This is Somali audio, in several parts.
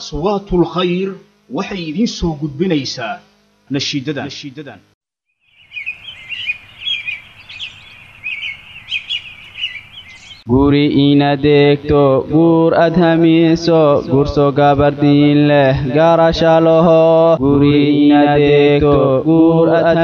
aswaatul khayr waxay idiin soo gudbinaysaa nashiidadan guri inaad degto guur aad hamiiso gurso gabardiin laho guri inaad degto guur aad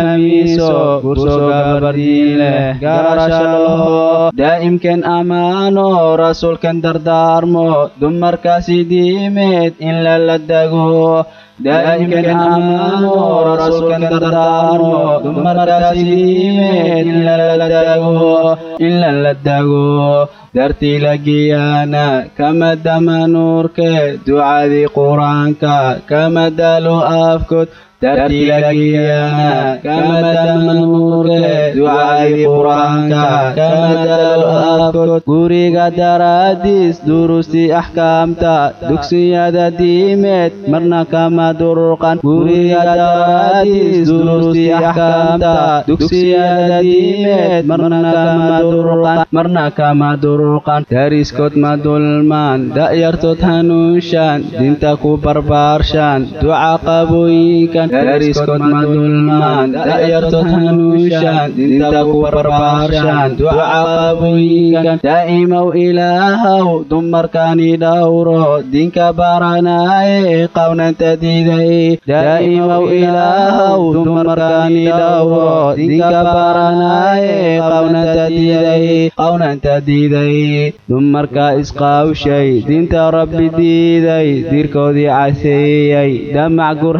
gurso gabardiin leh gaarasha laho daa'imkan ammaano rasuulkan dardaarmo dumarkaasi diimeed in lala dago daa'imkan ammaano rasuulkan dardaarmo dumarkaasi diimeed in lala dago in lala dago dartii lagiyaana kama dama nuurke ducadii qur'aanka kama daalo afkood dartii lagiyaana kama dama nuurke ducadii qur'aanka kama daalo afkood guriga daraadiis durusti axkaamta dugsiyada diimeed marna kama durqan guriga daraadiis durusti axkaamta dugsiyada diimeed marna kama durqan marna kama durqan dariskood ma dulmaan da'yartood hanuunshaan dinta ku barbaarshaan duca qabooyinkan dariskood ma dulmaan da'yartood hanuunshaan dinta ku barbaarshaan duca qabooyinkan daa'imow ilaahow dumarkani dhowro dinka baranaaye qawnanta diiday daa'imow ilaahow dumarkani dhowro dinka baranaaye qawnanta diiday qawnanta diiday dumarka isqaawshay dinta rabbi diiday dirkoodii caseeyey damac gur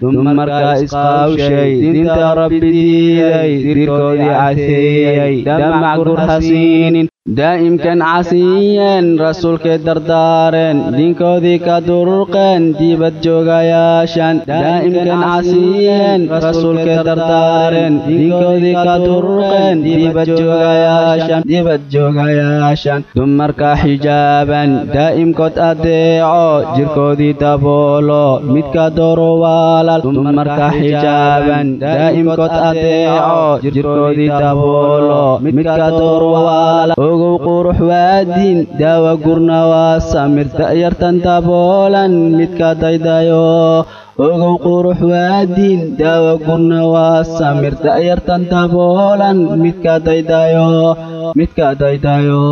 hasiinin dumarka isqaawshay dinta rabbi diiday dirkoodii caseeyey damac gur hasiinin daa'imkan casiyeen rasuulkay dardaareen dinkoodii ka durqeen dibad joogayaashan daa'imkan casiyeen rasuulkay dardaareen dinkoodii ka durqeen dibad joogayaashan dibad joogayaashan dumarka xijaaban daa'imkood adeeco jirkoodii daboolo midka dooro waalal dumarka xijaaban daa'imkood adeeco jirkoodii daboolo midka dooro waalal ogow qurux waadiin daawa gurna waa samir da'yartan daboolan midka daydayo. Ogow qurux waadiin daawa gurna waa samir da'yartan daboolan midka daydayo midka daydayo